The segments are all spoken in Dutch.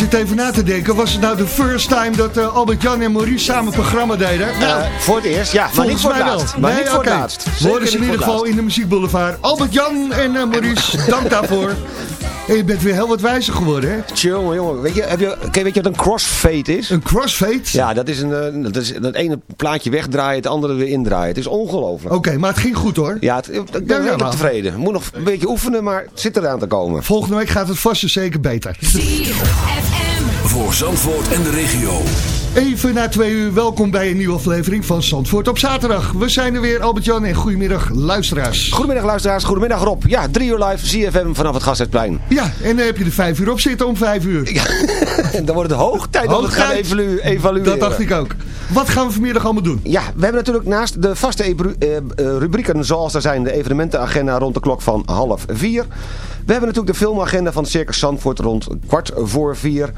Zit even na te denken, was het nou de first time dat uh, Albert-Jan en Maurice samen programma deden? Nou, voor het eerst, ja, maar niet voor het laatst. Maar nee, niet voor okay. laatst. We horen ze in ieder geval in de muziekboulevard. Albert-Jan en uh, Maurice, dank daarvoor. En je bent weer heel wat wijzer geworden, hè? Tjonge, jongen. Weet je, heb je, weet je wat een crossfade is? Een crossfade? Ja, dat is, een, dat is het ene plaatje wegdraaien, het andere weer indraaien. Het is ongelooflijk. Oké, maar het ging goed hoor. Ja, het, ik ben ja, ja, tevreden. Moet nog een beetje oefenen, maar het zit eraan te komen. Volgende week gaat het vast en zeker beter. Voor Zandvoort en de regio. Even na twee uur, welkom bij een nieuwe aflevering van Zandvoort op zaterdag. We zijn er weer, Albert-Jan en goedemiddag luisteraars. Goedemiddag luisteraars, goedemiddag Rob. Ja, drie uur live, CFM vanaf het Gasthuisplein. Ja, en dan heb je er vijf uur op zitten om vijf uur. Ja, dan wordt het hoog tijd om het gaan evalueren. Dat dacht ik ook. Wat gaan we vanmiddag allemaal doen? Ja, we hebben natuurlijk naast de vaste eh, eh, rubrieken zoals er zijn de evenementenagenda rond de klok van half vier... We hebben natuurlijk de filmagenda van Circus Zandvoort rond kwart voor vier.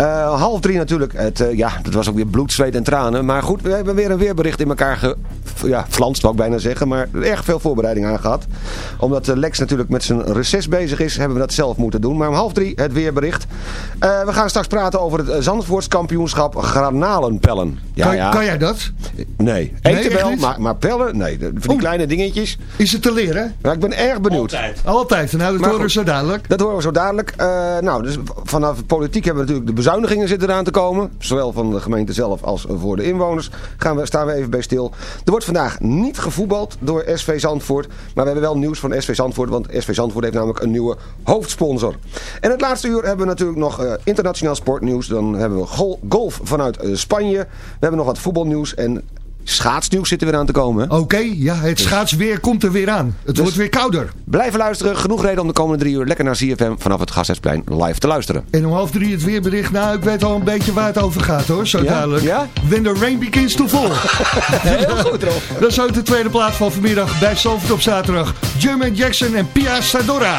Uh, half drie natuurlijk. Het, uh, ja, dat was ook weer bloed, zweet en tranen. Maar goed, we hebben weer een weerbericht in elkaar ge, ja, flanst, wou ik bijna zeggen. Maar erg veel voorbereiding aan gehad. Omdat uh, Lex natuurlijk met zijn reces bezig is, hebben we dat zelf moeten doen. Maar om half drie het weerbericht. we gaan straks praten over het Zandvoortskampioenschap granalenpellen. Ja, kan, ja. kan jij dat? Nee. Eten nee, wel, maar, maar pellen? Nee. Van die kleine dingetjes. Is het te leren? Ja, ik ben erg benieuwd. Altijd. Altijd. Nou, dat horen we zo dadelijk. Dat horen we zo dadelijk. Uh, nou, dus vanaf politiek hebben we natuurlijk de bezuinigingen zitten eraan te komen. Zowel van de gemeente zelf als voor de inwoners. Gaan we, staan we even bij stil. Er wordt vandaag niet gevoetbald door SV Zandvoort. Maar we hebben wel nieuws van SV Zandvoort. Want SV Zandvoort heeft namelijk een nieuwe hoofdsponsor. En het laatste uur hebben we natuurlijk nog uh, internationaal sportnieuws. Dan hebben we golf vanuit uh, Spanje. We hebben nog wat voetbalnieuws. En schaatsnieuws zit er weer aan te komen. Oké, ja, het dus- schaatsweer komt er weer aan. Het dus wordt weer kouder. Blijven luisteren. Genoeg reden om de komende drie uur lekker naar CFM vanaf het Gasthuisplein live te luisteren. En om half drie het weerbericht. Nou, ik weet al een beetje waar het over gaat hoor, zo ja? duidelijk. Ja? When the rain begins to fall. Heel goed, Rob. Dat is ook de tweede plaats van vanmiddag bij Salford op zaterdag. Jermaine Jackson en Pia Sadora.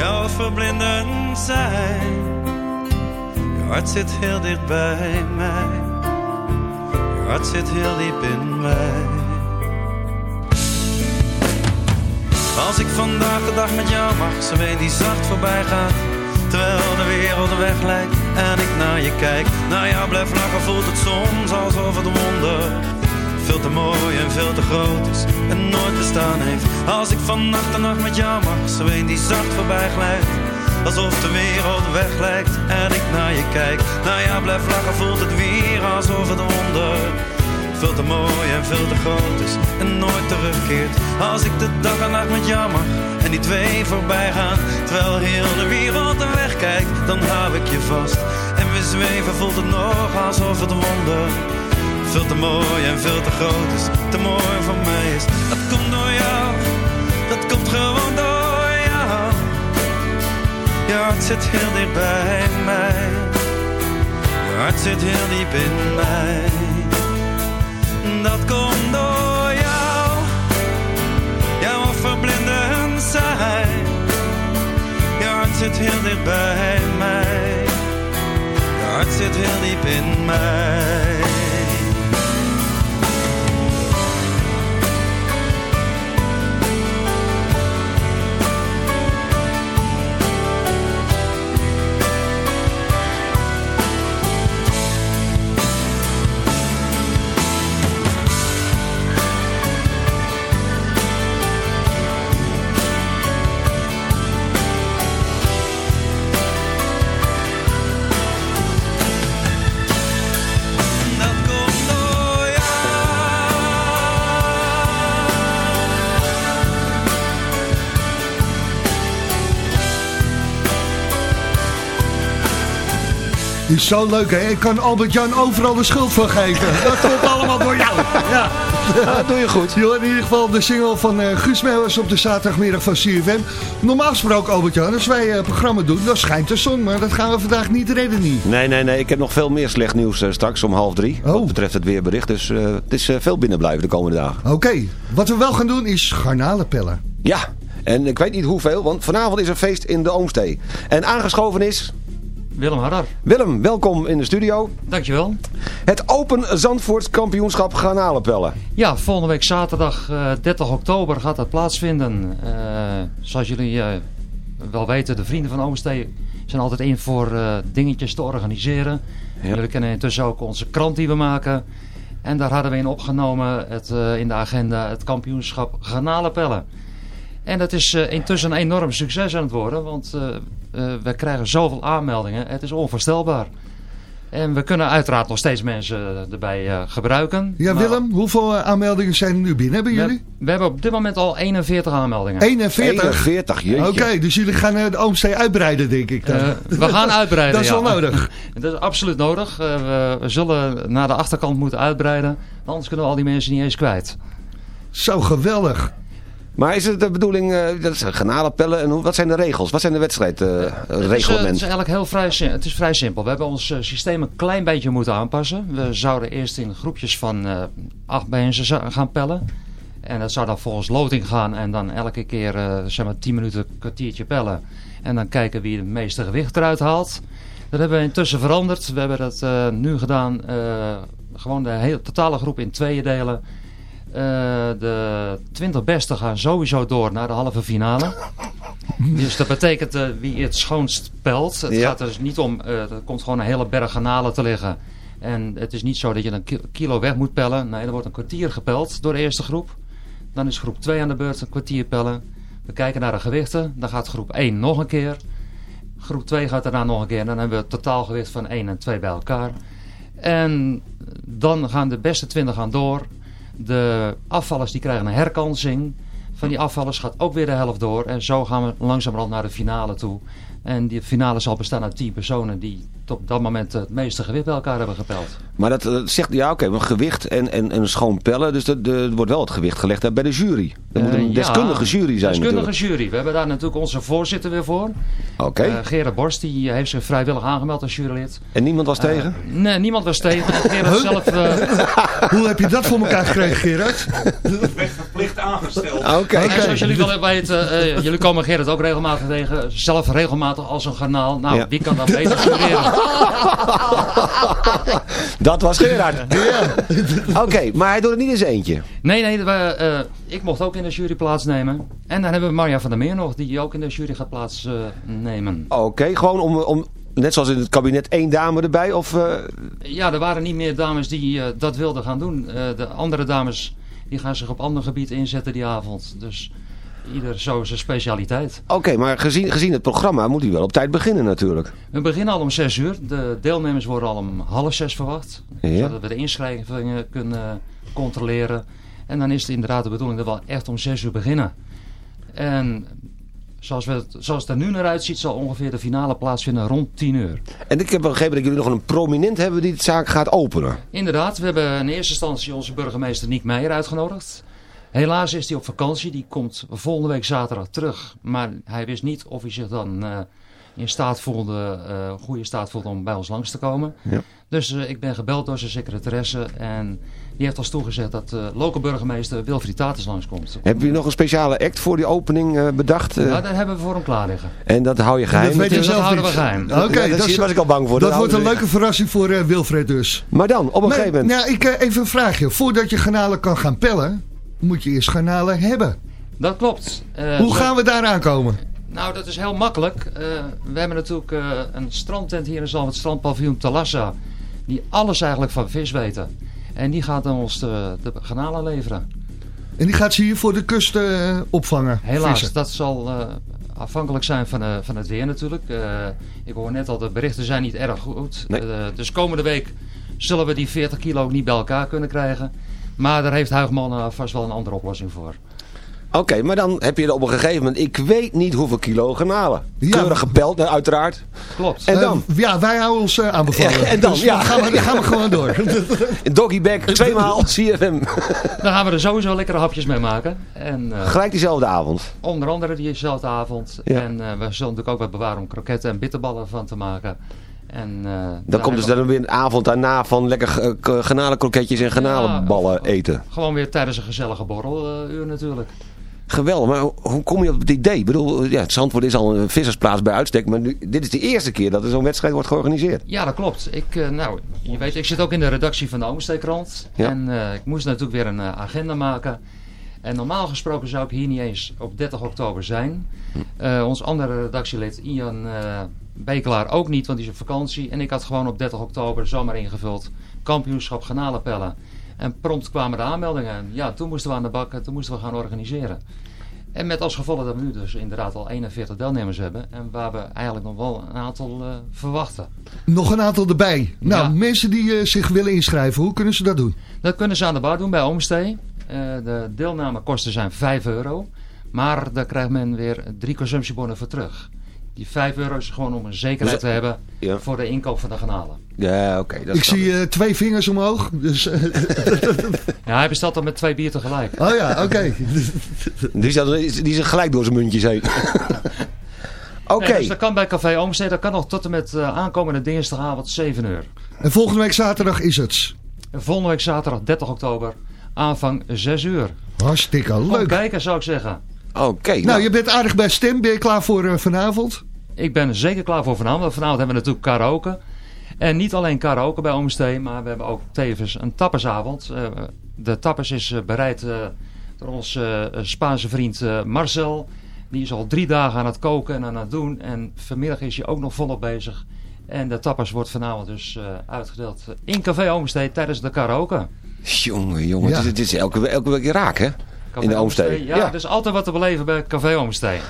Jouw verblindend zijn. Je hart zit heel dicht bij mij. Je hart zit heel diep in mij. Als ik vandaag de dag met jou mag, zo weet die zacht voorbij gaat. Terwijl de wereld weg lijkt en ik naar je kijk. Naar jou blijf lachen voelt het soms alsof het wonder veel te mooi en veel te groot is en nooit bestaan heeft. Als ik van nacht en nacht met jou mag, zo die zacht voorbij glijdt. Alsof de wereld weg lijkt en ik naar je kijk. Naar jou blijf lachen voelt het weer alsof het wonder veel te mooi en veel te groot is en nooit terugkeert. Als ik de dag en nacht met jou mag en die twee voorbij gaan. Terwijl heel de wereld de weg kijkt, dan hou ik je vast. En we zweven voelt het nog alsof het wonder veel te mooi en veel te groot is. Te mooi voor mij is. Dat komt door jou, dat komt gewoon door jou. Je hart zit heel dicht bij mij. Je hart zit heel diep in mij dat komt door jou. Jouw verblindend zijn. Je hart zit heel dicht bij mij. Je hart zit heel diep in mij. Is zo leuk, hè? Ik kan Albert-Jan overal de schuld van geven. Dat komt allemaal door jou. Ja. Dat doe je goed. Je in ieder geval de single van uh, Guus Meeuwers op de zaterdagmiddag van CFM. Normaal gesproken, Albert-Jan, als wij een uh, programma doen, dan schijnt de zon. Maar dat gaan we vandaag niet redden, niet. Nee, nee, nee. Ik heb nog veel meer slecht nieuws uh, straks om half drie. Oh. Wat betreft het weerbericht. Dus het is veel binnenblijven de komende dagen. Oké. Wat we wel gaan doen is garnalen pellen. Ja. En ik weet niet hoeveel, want vanavond is er feest in de Oomstee. En aangeschoven is... Willem Harder. Willem, welkom in de studio. Dankjewel. Het Open Zandvoort kampioenschap Garnalenpellen. Ja, volgende week zaterdag uh, 30 oktober gaat dat plaatsvinden. Uh, zoals jullie uh, wel weten, de vrienden van Oomstee zijn altijd in voor dingetjes te organiseren. Ja. Jullie kennen intussen ook onze krant die we maken. En daar hadden we in opgenomen het, in de agenda het kampioenschap Garnalenpellen. En dat is intussen een enorm succes aan het worden, want Uh, we krijgen zoveel aanmeldingen. Het is onvoorstelbaar. En we kunnen uiteraard nog steeds mensen erbij uh, gebruiken. Ja, Willem, hoeveel aanmeldingen zijn er nu binnen? Hebben jullie? We, we, hebben op dit moment al 41 aanmeldingen. 41? 41, jeetje. Oké, dus jullie gaan de Oomstee uitbreiden, denk ik. Dan. Uh, we gaan uitbreiden, Dat is wel nodig. Dat is absoluut nodig. We, we, zullen naar de achterkant moeten uitbreiden. Anders kunnen we al die mensen niet eens kwijt. Zo geweldig. Maar is het de bedoeling, uh, dat is garnalenpellen, en hoe, wat zijn de regels? Wat zijn de wedstrijdreglementen? Uh, het, het, is eigenlijk heel vrij, het is vrij simpel. We hebben ons systeem een klein beetje moeten aanpassen. We zouden eerst in groepjes van acht mensen gaan pellen. En dat zou dan volgens loting gaan en dan elke keer zeg maar 10 minuten een kwartiertje pellen. En dan kijken wie het meeste gewicht eruit haalt. Dat hebben we intussen veranderd. We hebben dat nu gedaan, gewoon de hele totale groep in tweeën delen. Uh, de 20 beste gaan sowieso door naar de halve finale. dus dat betekent uh, wie het schoonst pelt. Het ja. gaat er dus niet om, uh, er komt gewoon een hele berg garnalen te liggen. En het is niet zo dat je een kilo weg moet pellen. Nee, er wordt een kwartier gepeld door de eerste groep. Dan is groep 2 aan de beurt een kwartier pellen. We kijken naar de gewichten. Dan gaat groep 1 nog een keer. Groep 2 gaat daarna nog een keer. En dan hebben we het totaalgewicht van 1 en 2 bij elkaar. En dan gaan de beste 20 gaan door. De afvallers die krijgen een herkansing. Van die afvallers gaat ook weer de helft door. En zo gaan we langzamerhand naar de finale toe. En die finale zal bestaan uit 10 personen die op dat moment het meeste gewicht bij elkaar hebben gepeld. Maar dat, dat zegt, ja oké, okay, gewicht en, en, en schoon pellen, dus er wordt wel het gewicht gelegd bij de jury. Er moet een uh, deskundige ja, jury zijn deskundige natuurlijk. jury. We hebben daar natuurlijk onze voorzitter weer voor. Oké. Okay. Uh, Gerard Borst, die heeft zich vrijwillig aangemeld als jurylid. En niemand was uh, tegen? Nee, niemand was tegen. Gerard zelf... Hoe heb je dat voor elkaar gekregen, Gerard? Verplicht aangesteld. Oké. Okay. Zoals jullie wel weten, jullie komen Gerard ook regelmatig tegen. Zelf regelmatig als een garnaal. Nou, ja. wie kan dat beter jureren? dat was Gerard. Ja. Oké, okay, maar hij doet het niet zijn eentje. Nee, nee, we, uh, ik mocht ook in de jury plaatsnemen. En dan hebben we Marja van der Meer nog, die ook in de jury gaat plaatsnemen. Uh, Oké, okay, gewoon om, om, net zoals in het kabinet, één dame erbij? Of, uh... Ja, er waren niet meer dames die dat wilden gaan doen. de andere dames die gaan zich op ander gebied inzetten die avond. Dus ieder zo zijn specialiteit. Oké, okay, maar gezien, gezien het programma moet u wel op tijd beginnen natuurlijk. We beginnen al om zes uur. De deelnemers worden al om half zes verwacht. Ja. Zodat we de inschrijvingen kunnen controleren. En dan is het inderdaad de bedoeling dat we echt om zes uur beginnen. En zoals, we het, zoals het er nu naar uitziet zal ongeveer de finale plaatsvinden rond 10 uur. En ik heb begrepen dat jullie nog een prominent hebben die de zaak gaat openen. Inderdaad, we hebben in eerste instantie onze burgemeester Niek Meijer uitgenodigd. Helaas is hij op vakantie. Die komt volgende week zaterdag terug. Maar hij wist niet of hij zich dan uh, in staat voelde, uh, goede staat voelde om bij ons langs te komen. Ja. Dus uh, ik ben gebeld door zijn secretaresse. En die heeft als toegezegd dat de lokale burgemeester Wilfried Tatus langskomt. Heb je nog een speciale act voor die opening bedacht? Ja, daar hebben we voor hem klaar liggen. En dat hou je geheim? Dat, weet je zelf houden we geheim. Oké, okay, ja, dat was ik al bang voor. Dat, dat wordt een leuke verrassing voor Wilfred dus. Maar dan, op een maar, gegeven moment... Nou, ik, even een vraagje. Voordat je garnalen kan gaan pellen moet je eerst garnalen hebben. Dat klopt. Uh, Hoe gaan we daar aankomen? Nou, dat is heel makkelijk. Uh, we hebben natuurlijk uh, een strandtent hier in Zalm, het strandpaviljoen Talassa. Die alles eigenlijk van vis weten. En die gaat dan ons de, de leveren. En die gaat ze hier voor de kust opvangen? Helaas, vissen. dat zal afhankelijk zijn van, van het weer natuurlijk. ik hoor net al, de berichten zijn niet erg goed. Nee. dus komende week zullen we die 40 kilo niet bij elkaar kunnen krijgen. Maar daar heeft Huigman vast wel een andere oplossing voor. Oké, okay, maar dan heb je er op een gegeven moment, ik weet niet hoeveel kilo garnalen. Ja. Keurig gepeld, uiteraard. Klopt. En dan? Uh, ja, wij houden ons uh, aanbevolen. Ja, en dan, dus ja. Dan gaan, we, dan gaan we gewoon door. Doggyback, tweemaal, CFM. Dan gaan we er sowieso lekkere hapjes mee maken. En, uh, Gelijk diezelfde avond? Onder andere diezelfde avond. Ja. En we zullen natuurlijk ook wat bewaren om kroketten en bitterballen van te maken. En, uh, dan komt dus dan weer een avond daarna van lekker uh, garnalenkroketjes en garnalenballen ja, eten. Gewoon weer tijdens een gezellige borreluur uh, natuurlijk. Geweldig, maar hoe kom je op het idee? Ik bedoel, ja, Zandvoort is al een vissersplaats bij uitstek, maar nu, dit is de eerste keer dat er zo'n wedstrijd wordt georganiseerd. Ja, dat klopt. Ik, nou, je weet, ik zit ook in de redactie van de Oomsteekrant ja. en ik moest natuurlijk weer een agenda maken. En normaal gesproken zou ik hier niet eens op 30 oktober zijn. Uh, ons andere redactielid Ian uh, Bekelaar ook niet, want die is op vakantie. En ik had gewoon op 30 oktober zomaar ingevuld kampioenschap garnalenpellen. En prompt kwamen de aanmeldingen. En ja, toen moesten we aan de bak, toen moesten we gaan organiseren. En met als gevolg dat we nu dus inderdaad al 41 deelnemers hebben. En waar we eigenlijk nog wel een aantal uh, verwachten. Nog een aantal erbij. Nou, Ja. mensen die uh, zich willen inschrijven, hoe kunnen ze dat doen? Dat kunnen ze aan de bar doen bij Oomstee. Uh, de deelnamekosten zijn 5 euro. Maar daar krijgt men weer drie consumptiebonnen voor terug. Die 5 euro is gewoon om een zekerheid Dus- te hebben Ja. voor de inkoop van de garnalen. Ja, oké. dat Ik zie uh, twee vingers omhoog. Dus, uh, Ja, hij bestelt dan met twee bier tegelijk. oh ja, oké. Die, zat, die is gelijk door zijn muntjes heen. Oké. Nee, dus dat kan bij Café Oomstee. Dat kan nog tot en met uh, aankomende dinsdagavond 7 uur. En volgende week zaterdag is het. En volgende week zaterdag 30 oktober. Aanvang 6 uur. Hartstikke leuk. kijken zou ik zeggen. Oké. Nou, nou, je bent aardig bij stem. Ben je klaar voor uh, vanavond? Ik ben zeker klaar voor vanavond. Vanavond hebben we natuurlijk karaoke. En niet alleen karaoke bij Oomstee, maar we hebben ook tevens een tappersavond. Uh, de tappers is uh, bereid uh, door onze Spaanse vriend Marcel. Die is al drie dagen aan het koken en aan het doen. En vanmiddag is hij ook nog volop bezig. En de tappers wordt vanavond dus uitgedeeld in Café Oomstee tijdens de karaoke. Jongen, jongen. Ja. Het, is, het is elke, elke week raak, hè? Café In de Oomstee. Ja, Ja. er is altijd wat te beleven bij Café Oomstee.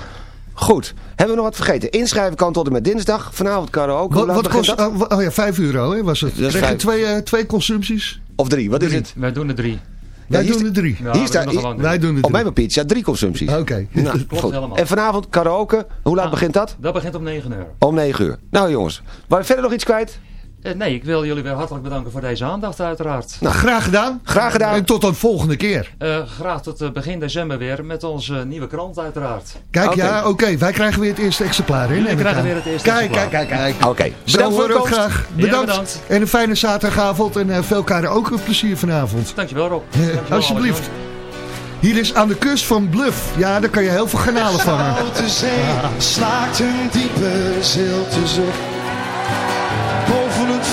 Goed. Hebben we nog wat vergeten? Inschrijven kan tot en met dinsdag. Vanavond karaoke. Hoe Wat, laat wat begint kost... dat? Oh, oh ja, 5 euro hè, was het. Dat Krijg je twee, uh, twee consumpties? Of drie, wat is het? Wij doen er drie. Wij doen er drie. Ja, Hier we staat- doen er gewoon drie. Wij doen er Op drie. mijn papiertje staat drie consumpties. Oké. Nou, Klopt goed. helemaal. En vanavond karaoke. Hoe laat Ah. begint dat? Dat begint om 9 uur. Om 9 uur. Nou jongens, je verder nog iets kwijt? Eh, nee, ik wil jullie weer hartelijk bedanken voor deze aandacht uiteraard. Nou, graag gedaan. Graag gedaan. En tot een volgende keer. Eh, graag tot eh, begin december weer met onze nieuwe krant uiteraard. Kijk, ja, oké. Wij krijgen weer het eerste exemplaar. Ik krijgen weer het eerste Kijk, exemplaar. kijk, kijk, kijk. Oké. Voor de ook graag. Ja, Bedankt. En een fijne zaterdagavond. En uh, veel ook een plezier vanavond. Dankjewel Rob. Dankjewel, alsjeblieft. Hier is aan de kust van Bluff. Ja, daar kan je heel veel garnalen vangen. grote zee slaakt een diepe zilte zucht.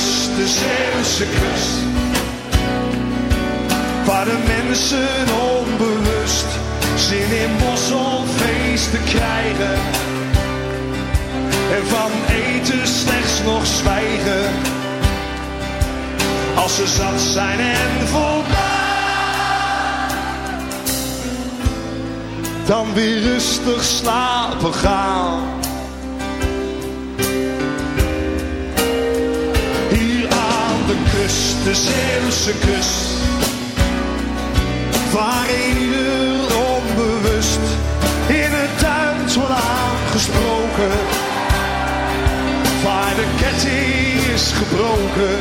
Kust, de Zeeuwse kust, waar de mensen onbewust zin in mosselfeesten krijgen. En van eten slechts nog zwijgen, als ze zat zijn en voldaan. dan weer rustig slapen gaan. De Zeeuwse kust, waar ieder onbewust in het Duits wordt aangesproken, waar de ketting is gebroken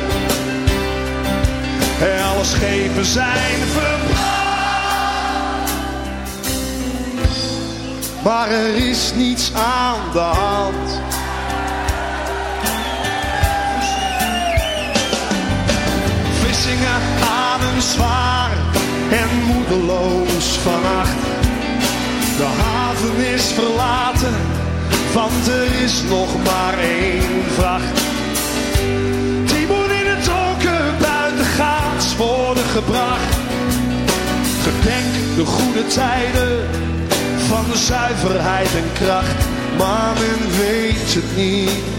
en alle schepen zijn verbrand. maar er is niets aan de hand. Vlissingen ademt zwaar en moedeloos vannacht. De haven is verlaten, want er is nog maar één vracht. Die moet in het donker buitengaats worden gebracht. Gedenk de goede tijden van zuiverheid en kracht, maar men weet het niet.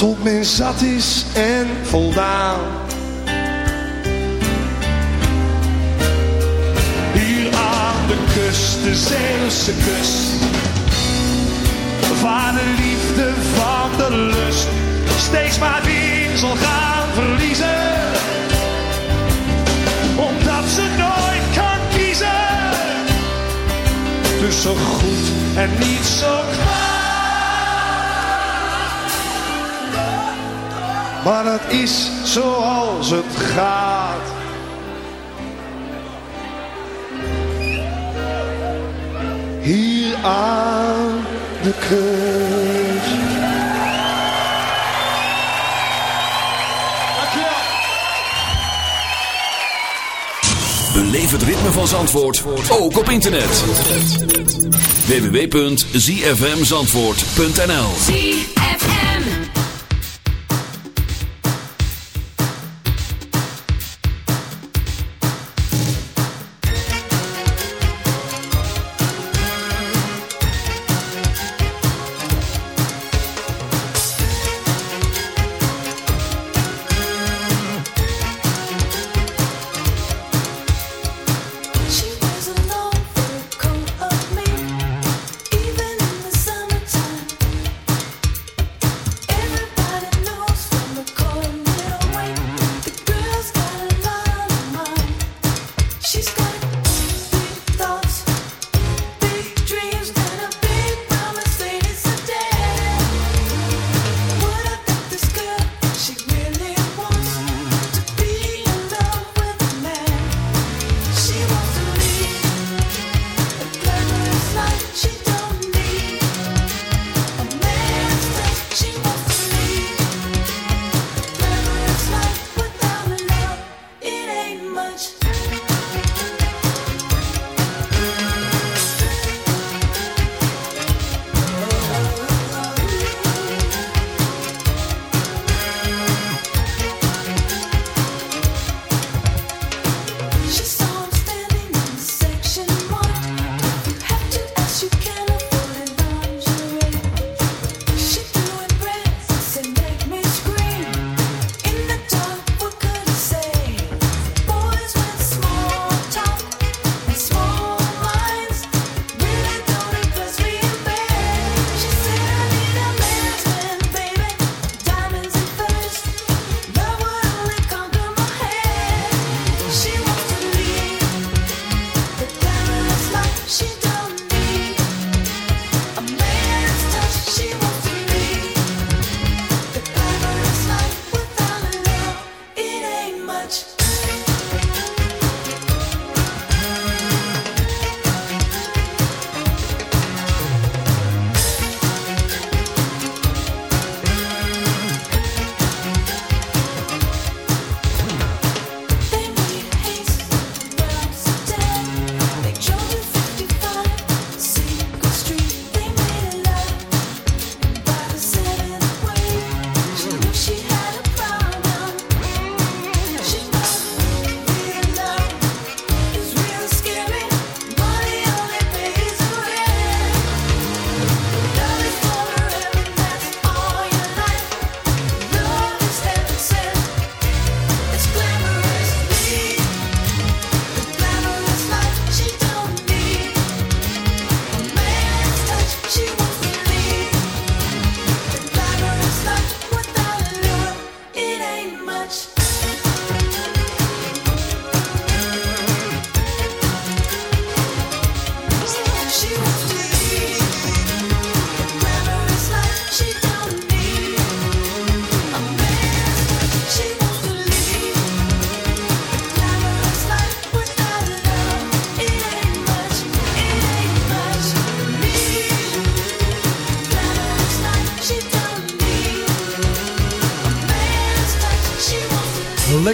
Tot men zat is en voldaan. Hier aan de kust, de Zeeuwse kust. van de liefde van de lust steeds maar weer zal gaan verliezen. Omdat ze nooit kan kiezen. Tussen goed en niet zo kwaad. maar het is zoals het gaat. Hier aan de kust. Beleef het ritme van Zandvoort, ook op internet. www.zfmzandvoort.nl She's gone.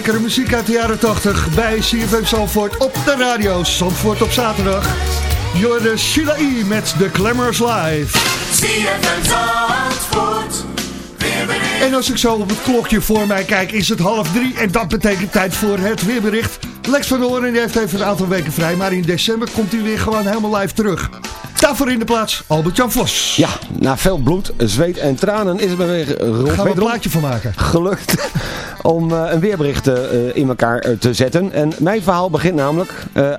lekkere muziek uit de jaren 80 bij CFM Zandvoort op de radio. Zandvoort op zaterdag. Jorde Sheila e met The Glamours Live. CFM Zandvoort. En als ik zo op het klokje voor mij kijk, is het half drie. En dat betekent tijd voor het weerbericht. Lex van Oren heeft even een aantal weken vrij. Maar in december komt hij weer gewoon helemaal live terug. Daarvoor in de plaats Albert-Jan Vos. Ja, na veel bloed, zweet en tranen is het weer... Gaan we een plaatje van maken. Gelukt om eh, een weerbericht eh, in elkaar eh, te zetten. En mijn verhaal begint namelijk...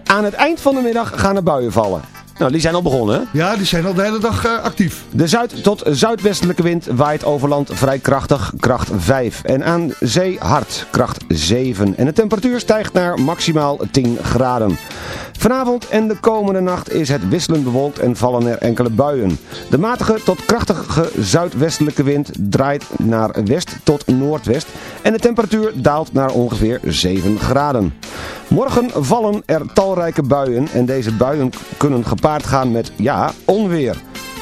aan het eind van de middag gaan er buien vallen. Nou, die zijn al begonnen, hè? Ja, die zijn al de hele dag eh, actief. De zuid- tot zuidwestelijke wind waait over land vrij krachtig, kracht 5. En aan zee hard, kracht 7. En de temperatuur stijgt naar maximaal 10 graden. Vanavond en de komende nacht is het wisselend bewolkt en vallen er enkele buien. De matige tot krachtige zuidwestelijke wind draait naar west tot noordwest en de temperatuur daalt naar ongeveer 7 graden. Morgen vallen er talrijke buien en deze buien kunnen gepaard gaan met, ja, onweer.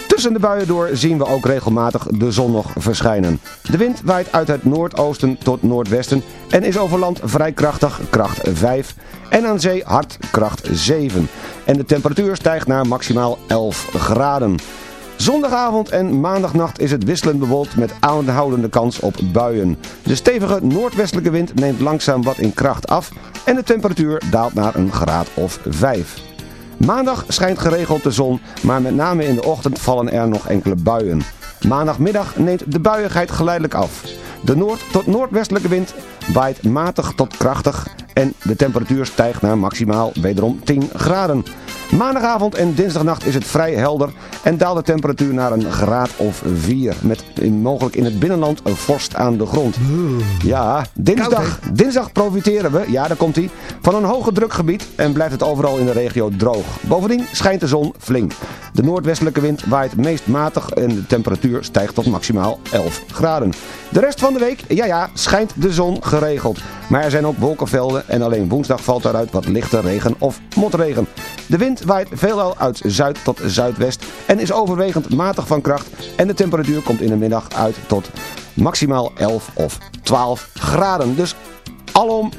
Tussen de buien door zien we ook regelmatig de zon nog verschijnen. De wind waait uit het noordoosten tot noordwesten en is over land vrij krachtig, kracht 5. En aan zee hard, kracht 7. En de temperatuur stijgt naar maximaal 11 graden. Zondagavond en maandagnacht is het wisselend bewolkt met aanhoudende kans op buien. De stevige noordwestelijke wind neemt langzaam wat in kracht af en de temperatuur daalt naar een graad of 5. Maandag schijnt geregeld de zon, maar met name in de ochtend vallen er nog enkele buien. Maandagmiddag neemt de buiigheid geleidelijk af. De noord- tot noordwestelijke wind waait matig tot krachtig en de temperatuur stijgt naar maximaal wederom 10 graden. Maandagavond en dinsdagnacht is het vrij helder en daalt de temperatuur naar een graad of 4. Met in- mogelijk in het binnenland een vorst aan de grond. Ja, dinsdag, dinsdag profiteren we, ja daar komt hij, van een hoge drukgebied en blijft het overal in de regio droog. Bovendien schijnt de zon flink. De noordwestelijke wind waait meest matig en de temperatuur stijgt tot maximaal 11 graden. De rest van de week, ja ja, schijnt de zon geregeld. Maar er zijn ook wolkenvelden en alleen woensdag valt eruit wat lichte regen of motregen. De wind waait veelal uit zuid tot zuidwest en is overwegend matig van kracht. En de temperatuur komt in de middag uit tot maximaal 11 of 12 graden. Dus alom,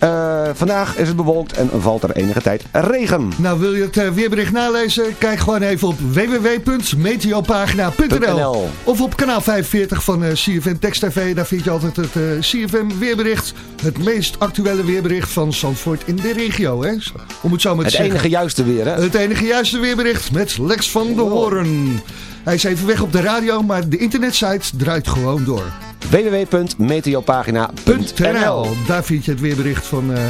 eh, vandaag is het bewolkt en valt er enige tijd regen. Nou, wil je het eh, weerbericht nalezen? Kijk gewoon even op www.meteopagina.nl .nl. Of op kanaal 45 van eh, CFM Text TV. Daar vind je altijd het eh, CFM weerbericht. Het meest actuele weerbericht van Zandvoort in de regio. Hè? Om het zo maar te Het zeggen. enige juiste weer, hè? Het enige juiste weerbericht met Lex van de Hoorn. Hij is even weg op de radio, maar de internetsite draait gewoon door. www.meteopagina.nl Daar vind je het weerbericht van, eh,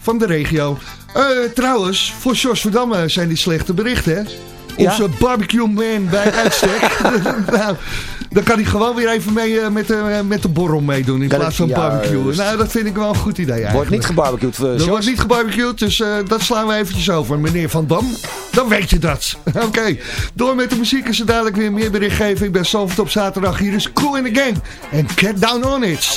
van de regio. Eh, trouwens, voor Jos Verdamme zijn die slechte berichten, hè? Ja? Onze barbecue man bij uitstek. nou, dan kan hij gewoon weer even mee eh, met, de, met de borrel meedoen in plaats van barbecue. Nou, dat vind ik wel een goed idee eigenlijk. Wordt niet gebarbecued, uh, Er wordt niet gebarbecued, dus eh, dat slaan we eventjes over. Meneer Van Dam, dan weet je dat. Oké, door met de muziek is er dadelijk weer meer berichtgeving. Ik ben Salford op zaterdag. Hier is Cool in the Gang. En Get Down On It.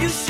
you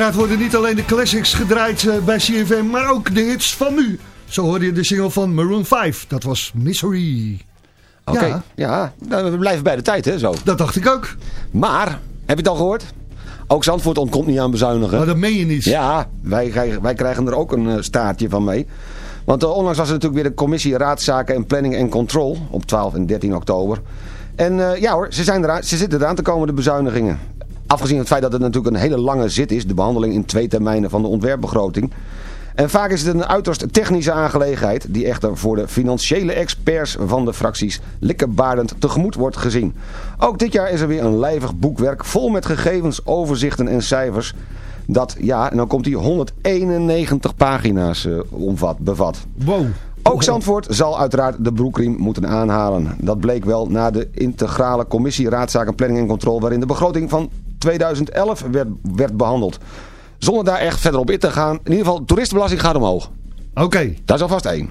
Uiteraard worden niet alleen de classics gedraaid eh, bij CFM, maar ook de hits van nu. Zo hoorde je de single van Maroon 5. Dat was Misery. Oké, Ja. ja, nou, we blijven bij de tijd, hè, zo. Dat dacht ik ook. Maar, heb je het al gehoord? Ook Zandvoort ontkomt niet aan bezuinigen. Maar dat meen je niet. Ja, wij, krijgen- wij krijgen er ook een eh, staartje van mee. Want eh, onlangs was er natuurlijk weer de commissie Raadszaken en Planning en Control op 12 en 13 oktober. En ja hoor, ze, zijn eraan, ze zitten eraan te komen, de bezuinigingen. Afgezien het feit dat het natuurlijk een hele lange zit is, de behandeling in twee termijnen van de ontwerpbegroting. En vaak is het een uiterst technische aangelegenheid die echter voor de financiële experts van de fracties likkebaardend tegemoet wordt gezien. Ook dit jaar is er weer een lijvig boekwerk vol met gegevens, overzichten en cijfers dat, ja, en dan komt die 191 pagina's eh, omvat, bevat. Wow. Ook Zandvoort zal uiteraard de broekriem moeten aanhalen. Dat bleek wel na de integrale commissie Raadzaken, Planning en Controle... waarin de begroting van 2011 werd, werd behandeld. Zonder daar echt verder op in te gaan. In ieder geval, toeristenbelasting gaat omhoog. Oké. Dat is alvast één.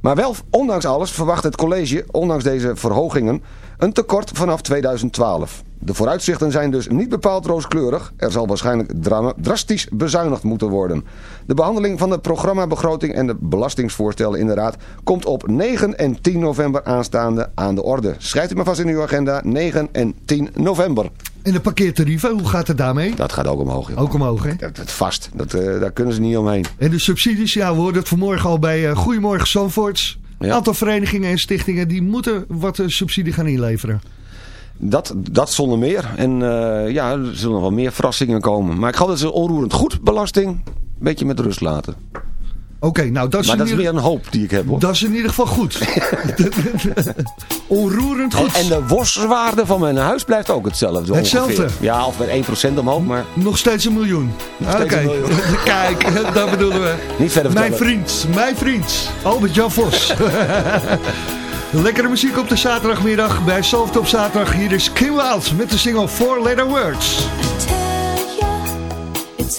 Maar wel, ondanks alles, verwacht het college, ondanks deze verhogingen, een tekort vanaf 2012. De vooruitzichten zijn dus niet bepaald rooskleurig. Er zal waarschijnlijk dra- drastisch bezuinigd moeten worden. De behandeling van de programmabegroting en de belastingsvoorstellen in de Raad komt op 9 en 10 november aanstaande aan de orde. Schrijft u maar vast in uw agenda, 9 en 10 november. En de parkeertarieven, hoe gaat het daarmee? Dat gaat ook omhoog. joh. Ook omhoog, hè? Dat, dat vast, dat, eh, daar kunnen ze niet omheen. En de subsidies, ja, we hoorden het vanmorgen al bij eh, Goedemorgen Zandvoorts. Een Ja. aantal verenigingen en stichtingen die moeten wat eh, subsidie gaan inleveren. Dat, dat zonder meer. En ja, er zullen nog wel meer verrassingen komen. Maar ik ga dat ze onroerend goed belasting een beetje met rust laten. Oké, nou dat is, maar dat is ieder, meer een hoop die ik heb hoor. dat is in ieder geval goed. Onroerend En, goed. en de worstwaarde van mijn huis blijft ook hetzelfde. Hetzelfde? Ongeveer. Ja, of met 1% omhoog, maar Nog steeds een miljoen. Oké, kijk, dat bedoelen we. niet verder Mijn vriend, mijn vriend, Albert-Jan Vos. Lekkere muziek op de zaterdagmiddag bij Soft op zaterdag. Hier is Kim Wild met de single Four Letter Words. tell ya, it's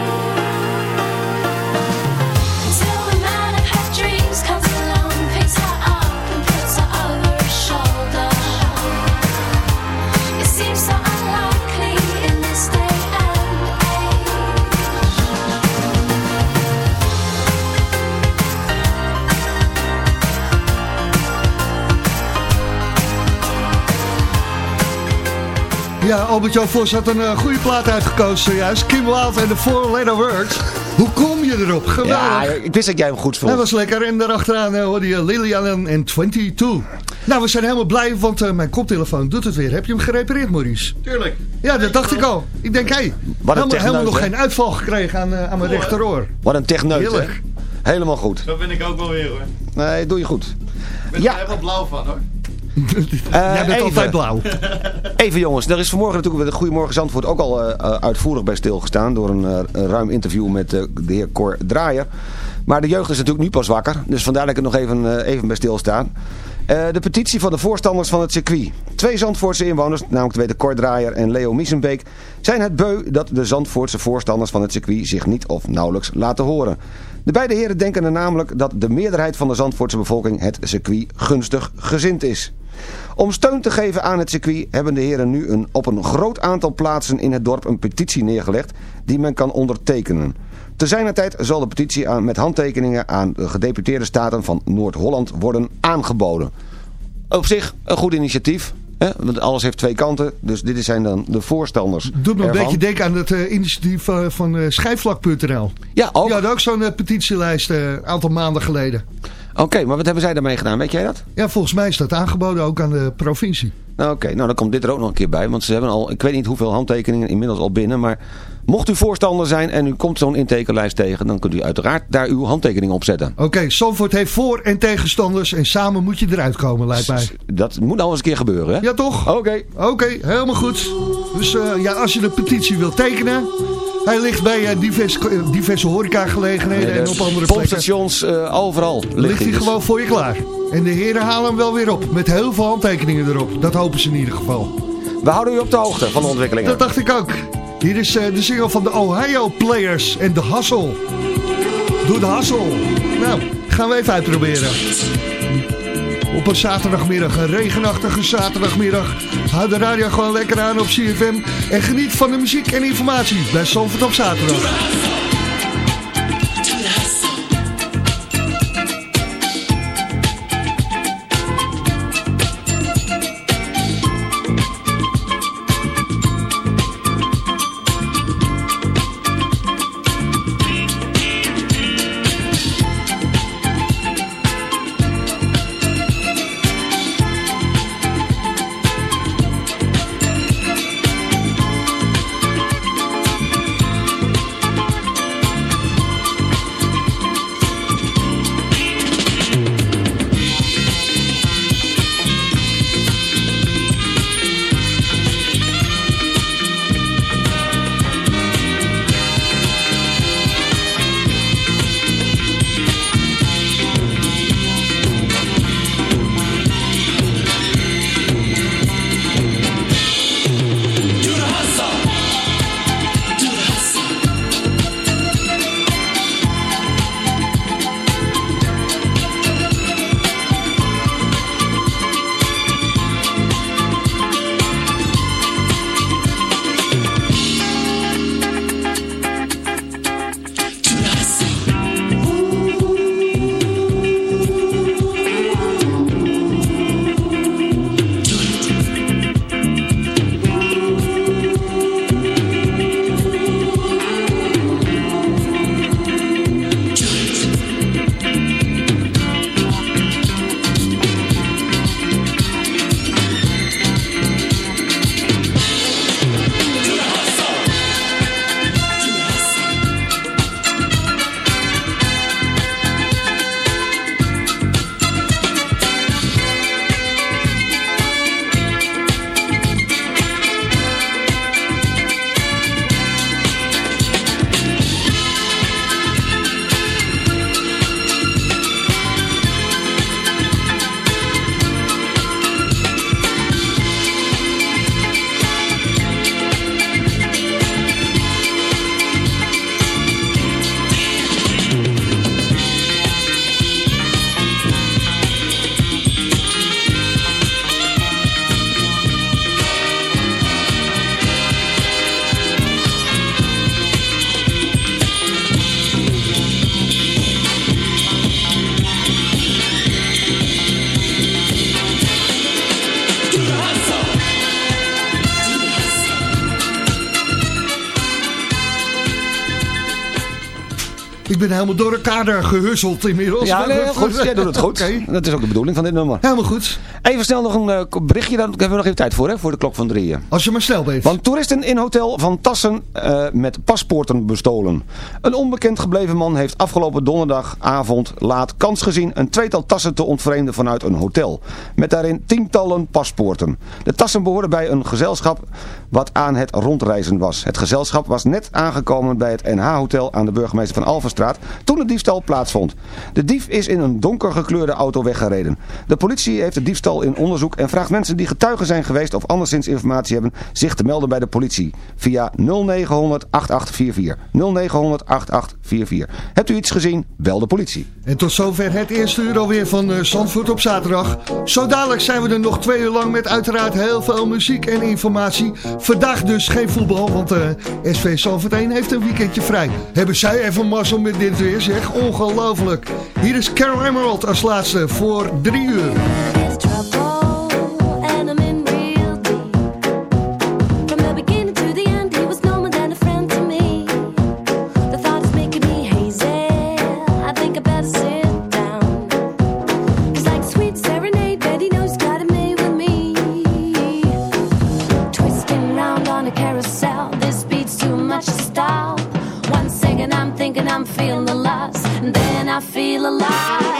Ja, Albert-Jan Vos had een eh, goede plaat uitgekozen juist. Kim Wilde en de Four Letter Words. Hoe kom je erop? Ja, Geweldig. ik wist dat jij hem goed vond. Dat was lekker. En daarachteraan uh, hoorde je Lily Allen en 22. Nou, we zijn helemaal blij, want eh, mijn koptelefoon doet het weer. Heb je hem gerepareerd, Maurice? Tuurlijk. Ja, dat dacht ik al. Ik denk, hé, hey, helemaal, helemaal nog geen uitval gekregen aan, eh, aan mijn rechteroor. Wat een techneut, hè? Heerlijk. Helemaal goed. Zo ben ik ook wel weer hoor. Nee, doe je goed. Ik ben Ja. er helemaal blauw van hoor. Eh, Jij bent even. altijd blauw. Even jongens, er is vanmorgen natuurlijk de Goedemorgen Zandvoort ook al eh, eh, uitvoerig bij stilgestaan door een, ruim interview met de heer Cor Draaier. Maar de jeugd is natuurlijk nu pas wakker, dus vandaar dat ik er nog even, even bij stilstaan. De petitie van de voorstanders van het circuit. Twee Zandvoortse inwoners, namelijk de weten Cor Draaier en Leo Miesenbeek, zijn het beu dat de Zandvoortse voorstanders van het circuit zich niet of nauwelijks laten horen. De beide heren denken er namelijk dat de meerderheid van de Zandvoortse bevolking het circuit gunstig gezind is. Om steun te geven aan het circuit hebben de heren nu een, op een groot aantal plaatsen in het dorp een petitie neergelegd die men kan ondertekenen. Te zijner tijd zal de petitie aan, met handtekeningen aan de gedeputeerde staten van Noord-Holland worden aangeboden. Op zich een goed initiatief, hè? want alles heeft twee kanten, dus dit zijn dan de voorstanders Doet me een beetje denken aan het eh, initiatief eh, van eh, schijfvlak.nl. Ja, ook. Die hadden ook zo'n petitielijst een aantal maanden geleden. Oké, maar wat hebben zij daarmee gedaan? Weet jij dat? Ja, volgens mij is dat aangeboden ook aan de provincie. Nou, Oké, nou dan komt dit er ook nog een keer bij. Want ze hebben al, ik weet niet hoeveel handtekeningen inmiddels al binnen. Maar Mocht u voorstander zijn en u komt zo'n intekenlijst tegen, dan kunt u uiteraard daar uw handtekening op zetten. Oké, Zandvoort heeft voor- en tegenstanders en samen moet je eruit komen, lijkt mij. Dat moet nou eens een keer gebeuren, hè? Ja, toch? Oké. Oké, helemaal goed. Dus eh, ja, als je de petitie wilt tekenen... Hij ligt bij eh, diverse, diverse horecagelegenheden en op andere plekken. Pompstations, eh, overal ligt, Ligt hij dus. gewoon voor je klaar. En de heren halen hem wel weer op. Met heel veel handtekeningen erop. Dat hopen ze in ieder geval. We houden u op de hoogte van de ontwikkelingen. Dat dacht ik ook. Hier is eh, de single van de Ohio Players en de Hustle. Doe de Hustle. Nou, gaan we even uitproberen. Op een zaterdagmiddag, een regenachtige zaterdagmiddag. Houd de radio gewoon lekker aan op CFM. En geniet van de muziek en informatie bij Zandvoort op zaterdag. Ik ben helemaal door elkaar gehusseld inmiddels. Ja, nee, goed. Jij doet het goed. Dat is ook de bedoeling van dit nummer. Helemaal goed. Even snel nog een eh, berichtje, daar hebben we nog even tijd voor, hè, voor de klok van drieën. Als je maar snel bent. Want toeristen in hotel van Tassen eh, met paspoorten bestolen. Een onbekend gebleven man heeft afgelopen donderdagavond laat kans gezien een tweetal tassen te ontvreemden vanuit een hotel. Met daarin tientallen paspoorten. De tassen behoorden bij een gezelschap wat aan het rondreizen was. Het gezelschap was net aangekomen bij het NH-hotel aan de burgemeester van Toen de diefstal plaatsvond. De dief is in een donker gekleurde auto weggereden. De politie heeft de diefstal in onderzoek en vraagt mensen die getuigen zijn geweest of anderszins informatie hebben zich te melden bij de politie via 0900 8844. 0900 8844. Hebt u iets gezien? Bel de politie. En tot zover het eerste uur alweer van eh, Zandvoort op zaterdag. Zo dadelijk zijn we er nog twee uur lang met uiteraard heel veel muziek en informatie. Vandaag dus geen voetbal, want eh SV Zandvoort 1 heeft een weekendje vrij. Hebben zij even mazzel met dit weer, zeg. Ongelooflijk. Hier is Carol Emerald als laatste voor drie uur. feel alive.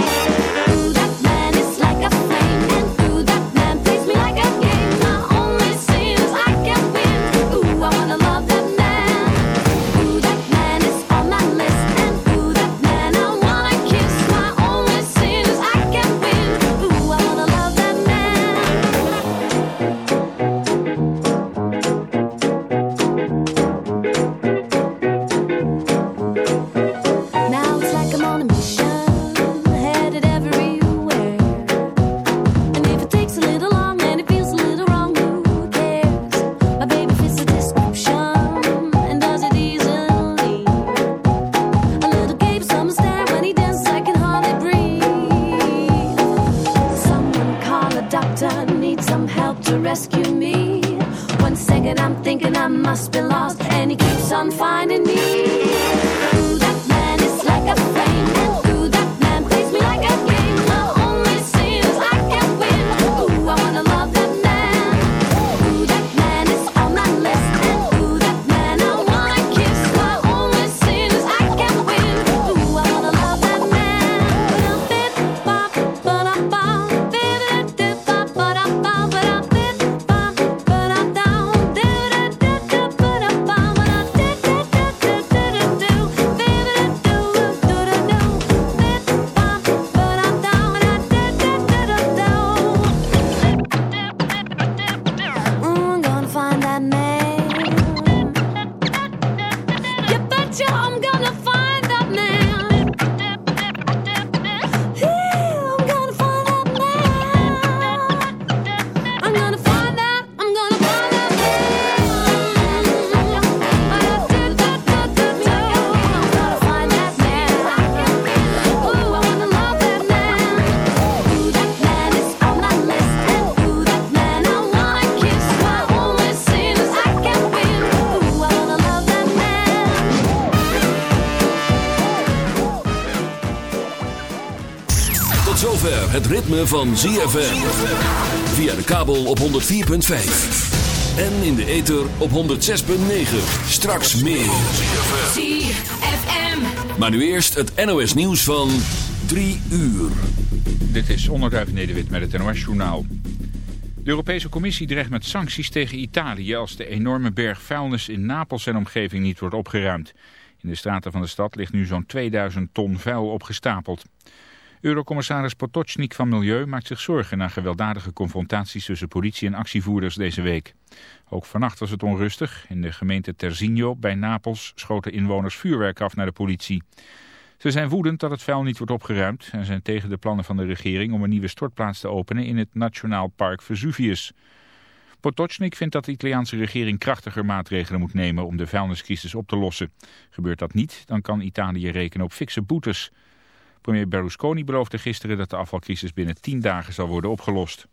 Zover het ritme van ZFM. Via de kabel op 104.5. En in de ether op 106.9. Straks meer. ZFM. Maar nu eerst het NOS nieuws van 3 uur. Dit is Onderduif Nederwit met het NOS-journaal. De Europese Commissie dreigt met sancties tegen Italië als de enorme berg vuilnis in Napels en omgeving niet wordt opgeruimd. In de straten van de stad ligt nu zo'n 2000 ton vuil opgestapeld. Eurocommissaris Potocnik van Milieu maakt zich zorgen na gewelddadige confrontaties tussen politie en actievoerders deze week. Ook vannacht was het onrustig. In de gemeente Terzigno bij Napels schoten inwoners vuurwerk af naar de politie. Ze zijn woedend dat het vuil niet wordt opgeruimd en zijn tegen de plannen van de regering om een nieuwe stortplaats te openen in het Nationaal Park Vesuvius. Potocnik vindt dat de Italiaanse regering krachtiger maatregelen moet nemen om de vuilniscrisis op te lossen. Gebeurt dat niet, dan kan Italië rekenen op fikse boetes. Premier Berlusconi beloofde gisteren dat de afvalcrisis binnen 10 dagen zal worden opgelost.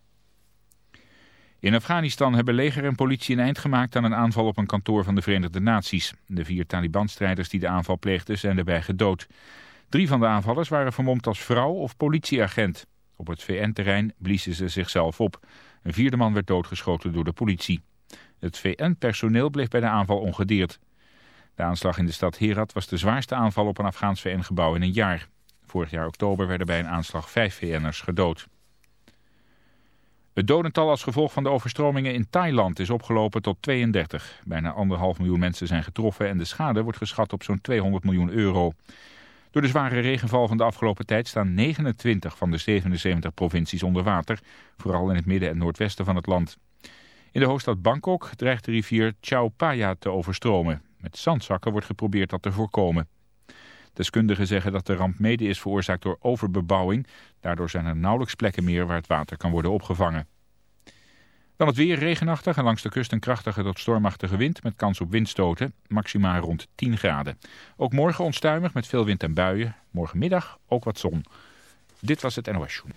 In Afghanistan hebben leger en politie een eind gemaakt aan een aanval op een kantoor van de Verenigde Naties. De vier Taliban-strijders die de aanval pleegden zijn erbij gedood. Drie van de aanvallers waren vermomd als vrouw of politieagent. Op het VN-terrein bliezen ze zichzelf op. Een vierde man werd doodgeschoten door de politie. Het VN-personeel bleef bij de aanval ongedeerd. De aanslag in de stad Herat was de zwaarste aanval op een Afghaans VN-gebouw in een jaar. Vorig jaar oktober werden bij een aanslag vijf VN'ers gedood. Het dodental als gevolg van de overstromingen in Thailand is opgelopen tot 32. Bijna anderhalf miljoen mensen zijn getroffen en de schade wordt geschat op zo'n 200 miljoen euro. Door de zware regenval van de afgelopen tijd staan 29 van de 77 provincies onder water, vooral in het midden en noordwesten van het land. In de hoofdstad Bangkok dreigt de rivier Chao Phraya te overstromen. Met zandzakken wordt geprobeerd dat te voorkomen. Deskundigen zeggen dat de ramp mede is veroorzaakt door overbebouwing. Daardoor zijn er nauwelijks plekken meer waar het water kan worden opgevangen. Dan het weer regenachtig en langs de kust een krachtige tot stormachtige wind met kans op windstoten. Maximaal rond 10 graden. Ook morgen onstuimig met veel wind en buien. Morgenmiddag ook wat zon. Dit was het NOS Journal.